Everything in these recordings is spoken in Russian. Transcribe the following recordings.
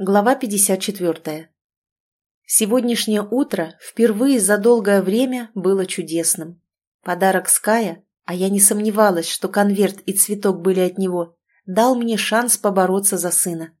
Глава 54. Сегодняшнее утро впервые за долгое время было чудесным. Подарок Ская, а я не сомневалась, что конверт и цветок были от него, дал мне шанс побороться за сына.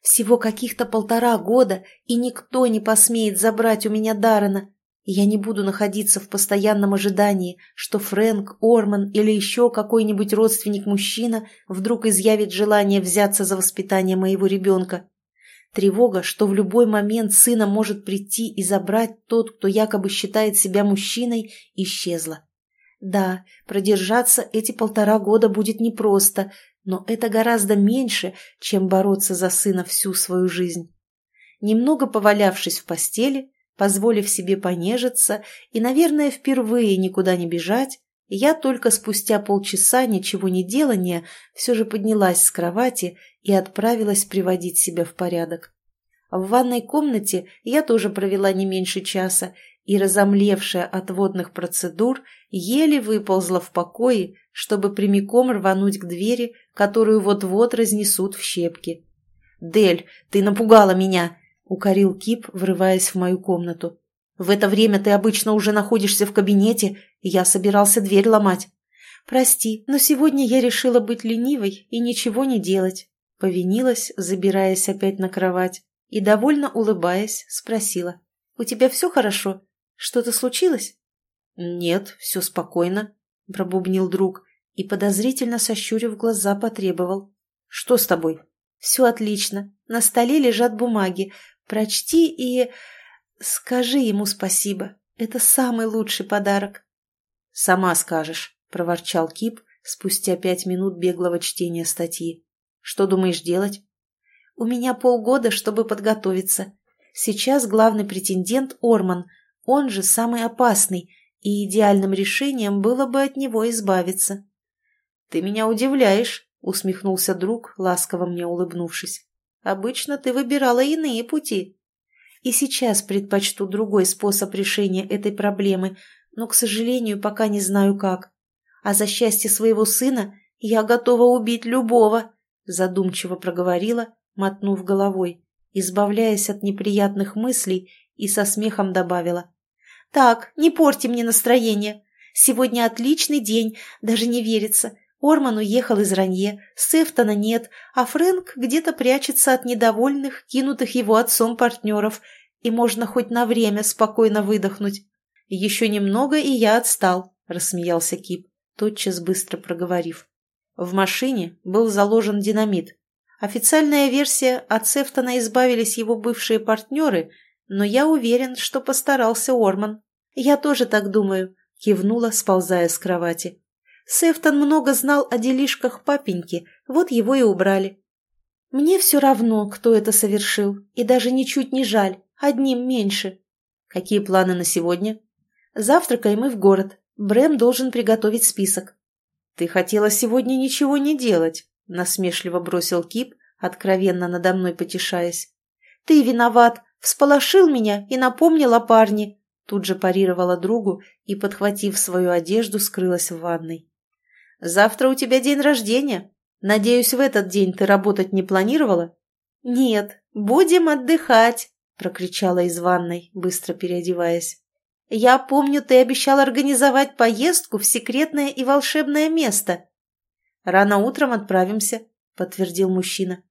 Всего каких-то полтора года, и никто не посмеет забрать у меня Даррена. Я не буду находиться в постоянном ожидании, что Фрэнк, Орман или еще какой-нибудь родственник-мужчина вдруг изъявит желание взяться за воспитание моего ребенка. Тревога, что в любой момент сына может прийти и забрать тот, кто якобы считает себя мужчиной, исчезла. Да, продержаться эти полтора года будет непросто, но это гораздо меньше, чем бороться за сына всю свою жизнь. Немного повалявшись в постели, позволив себе понежиться и, наверное, впервые никуда не бежать, я только спустя полчаса ничего не делания все же поднялась с кровати и отправилась приводить себя в порядок. В ванной комнате я тоже провела не меньше часа и, разомлевшая от водных процедур, еле выползла в покое, чтобы прямиком рвануть к двери, которую вот-вот разнесут в щепки. «Дель, ты напугала меня!» — укорил Кип, врываясь в мою комнату. «В это время ты обычно уже находишься в кабинете, и я собирался дверь ломать». «Прости, но сегодня я решила быть ленивой и ничего не делать», — повинилась, забираясь опять на кровать и, довольно улыбаясь, спросила. «У тебя все хорошо? Что-то случилось?» «Нет, все спокойно», — пробубнил друг и, подозрительно сощурив глаза, потребовал. «Что с тобой?» «Все отлично. На столе лежат бумаги. Прочти и... скажи ему спасибо. Это самый лучший подарок». «Сама скажешь», — проворчал Кип спустя пять минут беглого чтения статьи. «Что думаешь делать?» У меня полгода, чтобы подготовиться. Сейчас главный претендент Орман, он же самый опасный, и идеальным решением было бы от него избавиться. — Ты меня удивляешь, — усмехнулся друг, ласково мне улыбнувшись. — Обычно ты выбирала иные пути. И сейчас предпочту другой способ решения этой проблемы, но, к сожалению, пока не знаю как. А за счастье своего сына я готова убить любого, — задумчиво проговорила, мотнув головой, избавляясь от неприятных мыслей, и со смехом добавила. «Так, не порти мне настроение. Сегодня отличный день, даже не верится. Орман уехал из Ранье, Сефтона нет, а Фрэнк где-то прячется от недовольных, кинутых его отцом партнеров, и можно хоть на время спокойно выдохнуть. Еще немного, и я отстал», — рассмеялся Кип, тотчас быстро проговорив. В машине был заложен динамит, Официальная версия, от Сефтона избавились его бывшие партнеры, но я уверен, что постарался Орман. Я тоже так думаю, кивнула, сползая с кровати. Сефтон много знал о делишках папеньки, вот его и убрали. Мне все равно, кто это совершил, и даже ничуть не жаль, одним меньше. Какие планы на сегодня? Завтракаем и в город. Брэм должен приготовить список. Ты хотела сегодня ничего не делать, — насмешливо бросил Кип, откровенно надо мной потешаясь. «Ты виноват! Всполошил меня и напомнил о парне!» Тут же парировала другу и, подхватив свою одежду, скрылась в ванной. «Завтра у тебя день рождения. Надеюсь, в этот день ты работать не планировала?» «Нет, будем отдыхать!» — прокричала из ванной, быстро переодеваясь. «Я помню, ты обещал организовать поездку в секретное и волшебное место. «Рано утром отправимся», — подтвердил мужчина.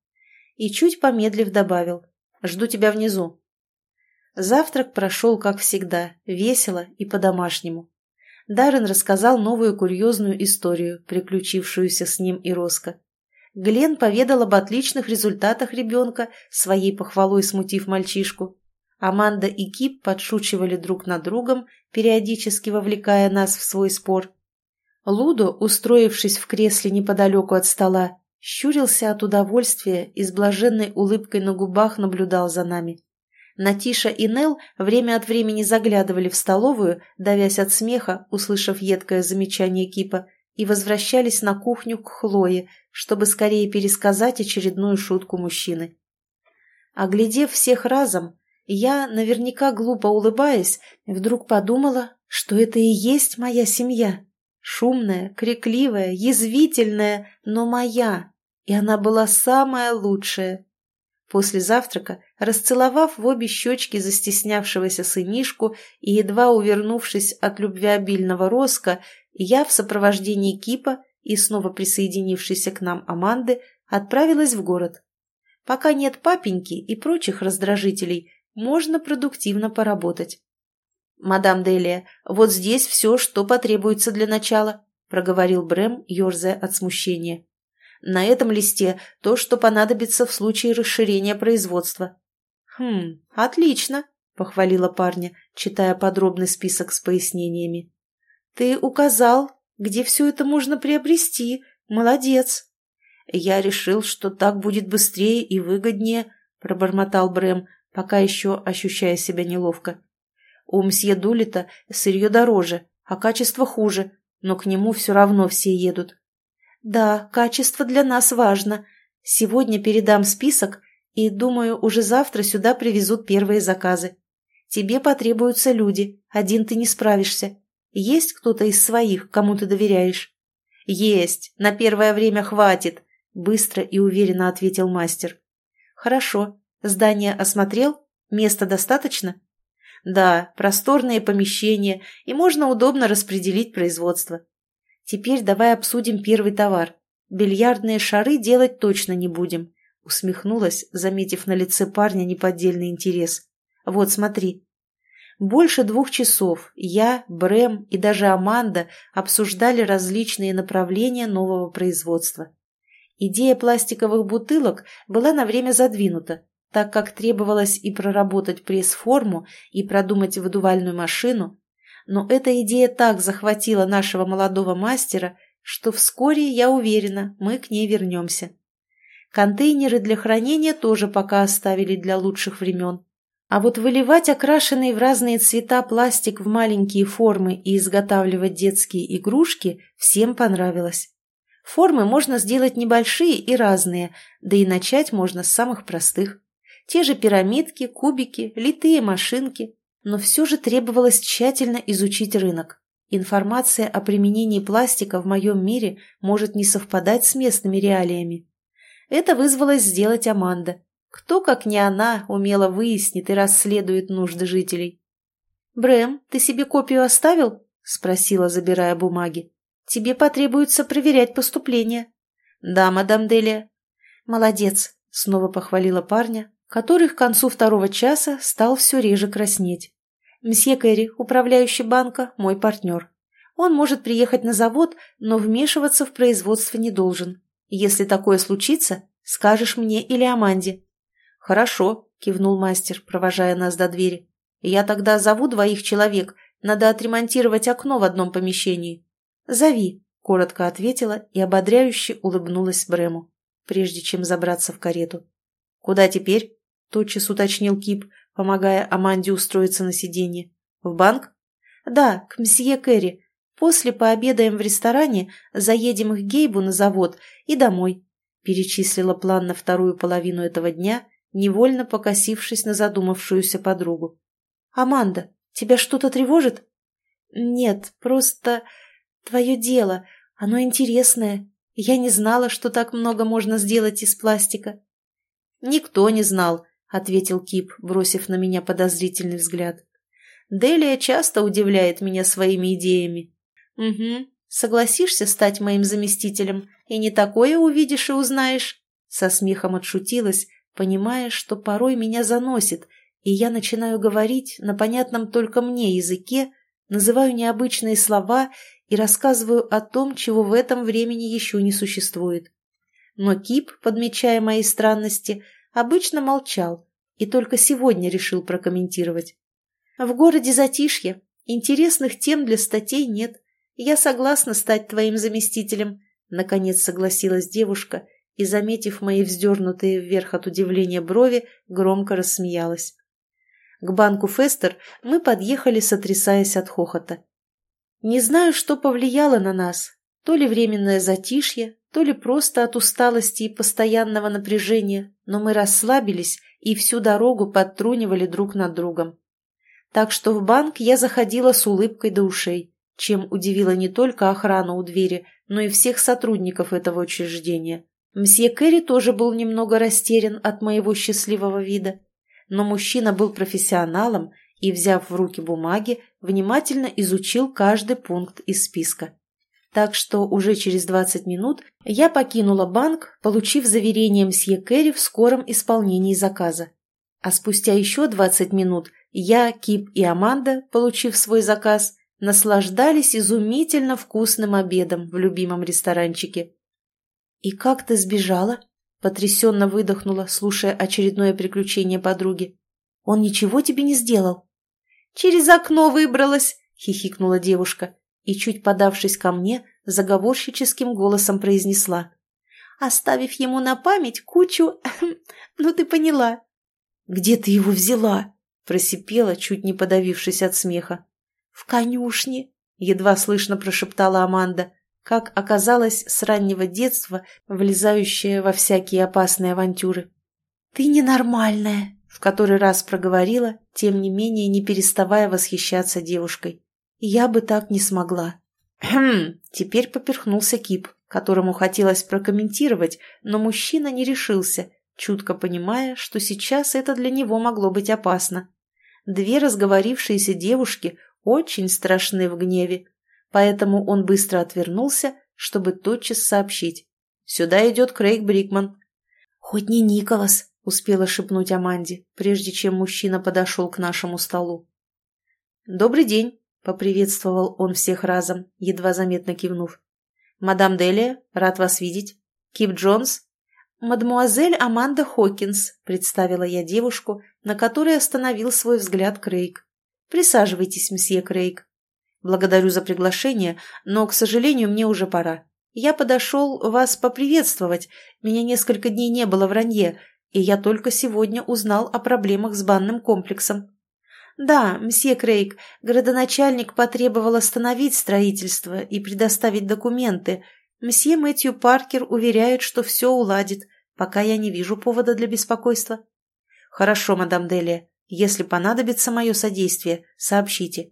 И чуть помедлив добавил. «Жду тебя внизу». Завтрак прошел, как всегда, весело и по-домашнему. Даррен рассказал новую курьезную историю, приключившуюся с ним и Роско. Глен поведал об отличных результатах ребенка, своей похвалой смутив мальчишку. Аманда и Кип подшучивали друг над другом, периодически вовлекая нас в свой спор. Лудо, устроившись в кресле неподалеку от стола, щурился от удовольствия и с блаженной улыбкой на губах наблюдал за нами. Натиша и Нел время от времени заглядывали в столовую, давясь от смеха, услышав едкое замечание Кипа, и возвращались на кухню к Хлое, чтобы скорее пересказать очередную шутку мужчины. Оглядев всех разом, я, наверняка глупо улыбаясь, вдруг подумала, что это и есть моя семья. Шумная, крикливая, язвительная, но моя. И она была самая лучшая. После завтрака, расцеловав в обе щечки застеснявшегося сынишку и едва увернувшись от любвеобильного роска, я в сопровождении Кипа и снова присоединившейся к нам Аманды отправилась в город. Пока нет папеньки и прочих раздражителей, можно продуктивно поработать. «Мадам Делия, вот здесь все, что потребуется для начала», — проговорил Брэм, ерзая от смущения. На этом листе то, что понадобится в случае расширения производства. «Хм, отлично», — похвалила парня, читая подробный список с пояснениями. «Ты указал, где все это можно приобрести. Молодец». «Я решил, что так будет быстрее и выгоднее», — пробормотал Брэм, пока еще ощущая себя неловко. «У мсье Дулита сырье дороже, а качество хуже, но к нему все равно все едут. «Да, качество для нас важно. Сегодня передам список, и, думаю, уже завтра сюда привезут первые заказы. Тебе потребуются люди, один ты не справишься. Есть кто-то из своих, кому ты доверяешь?» «Есть, на первое время хватит», — быстро и уверенно ответил мастер. «Хорошо. Здание осмотрел? Места достаточно?» «Да, просторные помещения, и можно удобно распределить производство. Теперь давай обсудим первый товар. Бильярдные шары делать точно не будем. Усмехнулась, заметив на лице парня неподдельный интерес. Вот, смотри. Больше двух часов я, Брэм и даже Аманда обсуждали различные направления нового производства. Идея пластиковых бутылок была на время задвинута, так как требовалось и проработать пресс-форму, и продумать выдувальную машину, но эта идея так захватила нашего молодого мастера, что вскоре, я уверена, мы к ней вернемся. Контейнеры для хранения тоже пока оставили для лучших времен. А вот выливать окрашенный в разные цвета пластик в маленькие формы и изготавливать детские игрушки всем понравилось. Формы можно сделать небольшие и разные, да и начать можно с самых простых. Те же пирамидки, кубики, литые машинки, но все же требовалось тщательно изучить рынок. Информация о применении пластика в моем мире может не совпадать с местными реалиями. Это вызвалось сделать Аманда. Кто, как не она, умело выяснит и расследует нужды жителей. «Брэм, ты себе копию оставил?» – спросила, забирая бумаги. «Тебе потребуется проверять поступление». «Да, мадам Делия». «Молодец», – снова похвалила парня, который к концу второго часа стал все реже краснеть. Мсье Кэрри, управляющий банка, мой партнер. Он может приехать на завод, но вмешиваться в производство не должен. Если такое случится, скажешь мне или Аманде». «Хорошо», — кивнул мастер, провожая нас до двери. «Я тогда зову двоих человек. Надо отремонтировать окно в одном помещении». «Зови», — коротко ответила и ободряюще улыбнулась Брему, прежде чем забраться в карету. «Куда теперь?» — тотчас уточнил Кип, помогая Аманде устроиться на сиденье. «В банк?» «Да, к мсье Кэрри. После пообедаем в ресторане, заедем к Гейбу на завод и домой», перечислила план на вторую половину этого дня, невольно покосившись на задумавшуюся подругу. «Аманда, тебя что-то тревожит?» «Нет, просто твое дело. Оно интересное. Я не знала, что так много можно сделать из пластика». «Никто не знал», — ответил Кип, бросив на меня подозрительный взгляд. «Делия часто удивляет меня своими идеями». «Угу. Согласишься стать моим заместителем, и не такое увидишь и узнаешь?» Со смехом отшутилась, понимая, что порой меня заносит, и я начинаю говорить на понятном только мне языке, называю необычные слова и рассказываю о том, чего в этом времени еще не существует. Но Кип, подмечая мои странности, обычно молчал и только сегодня решил прокомментировать. В городе затишье, интересных тем для статей нет. Я согласна стать твоим заместителем, наконец согласилась девушка и, заметив мои вздернутые вверх от удивления брови, громко рассмеялась. К банку Фестер мы подъехали, сотрясаясь от хохота. Не знаю, что повлияло на нас, то ли временное затишье, то ли просто от усталости и постоянного напряжения, но мы расслабились и всю дорогу подтрунивали друг над другом. Так что в банк я заходила с улыбкой до ушей, чем удивила не только охрану у двери, но и всех сотрудников этого учреждения. Мсье Кэрри тоже был немного растерян от моего счастливого вида, но мужчина был профессионалом и, взяв в руки бумаги, внимательно изучил каждый пункт из списка. Так что уже через 20 минут я покинула банк, получив заверение мсье Кэрри в скором исполнении заказа. А спустя еще 20 минут я, Кип и Аманда, получив свой заказ, наслаждались изумительно вкусным обедом в любимом ресторанчике. «И как ты сбежала?» – потрясенно выдохнула, слушая очередное приключение подруги. «Он ничего тебе не сделал?» «Через окно выбралась!» – хихикнула девушка и, чуть подавшись ко мне, заговорщическим голосом произнесла. «Оставив ему на память кучу... ну ты поняла». «Где ты его взяла?» – просипела, чуть не подавившись от смеха. «В конюшне», — едва слышно прошептала Аманда, как оказалось с раннего детства, влезающая во всякие опасные авантюры. «Ты ненормальная», — в который раз проговорила, тем не менее не переставая восхищаться девушкой. «Я бы так не смогла». «Хм!» — теперь поперхнулся Кип, которому хотелось прокомментировать, но мужчина не решился, чутко понимая, что сейчас это для него могло быть опасно. Две разговорившиеся девушки очень страшны в гневе, поэтому он быстро отвернулся, чтобы тотчас сообщить. «Сюда идет Крейг Брикман». «Хоть не Николас», — успела шепнуть Аманде, прежде чем мужчина подошел к нашему столу. «Добрый день», — поприветствовал он всех разом, едва заметно кивнув. «Мадам Делия, рад вас видеть. Кип Джонс?» «Мадмуазель Аманда Хокинс», — представила я девушку, на которой остановил свой взгляд Крейг. Присаживайтесь, мсье Крейг. Благодарю за приглашение, но, к сожалению, мне уже пора. Я подошел вас поприветствовать. Меня несколько дней не было в Ранье, и я только сегодня узнал о проблемах с банным комплексом. Да, мсье Крейг, градоначальник потребовал остановить строительство и предоставить документы. Мсье Мэтью Паркер уверяет, что все уладит, пока я не вижу повода для беспокойства. Хорошо, мадам Делия. Если понадобится мое содействие, сообщите.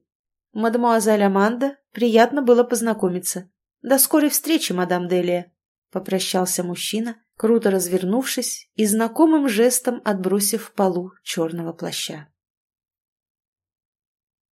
Мадемуазель Аманда, приятно было познакомиться. До скорой встречи, мадам Делия. Попрощался мужчина, круто развернувшись и знакомым жестом отбросив полу черного плаща.